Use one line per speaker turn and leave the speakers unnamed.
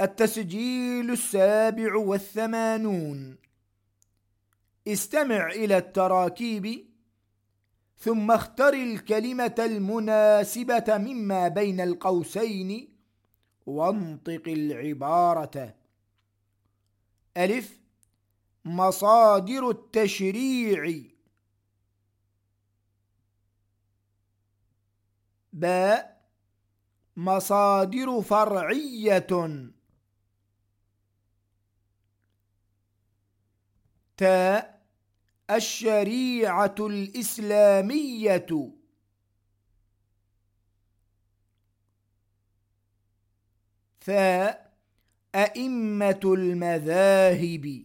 التسجيل السابع والثمانون. استمع إلى التراكيب. ثم اختر الكلمة المناسبة مما بين القوسين وانطق العبارة. ألف. مصادر التشريع. باء. مصادر فرعية. تاء الشريعة الإسلامية. ثاء أئمة المذاهب.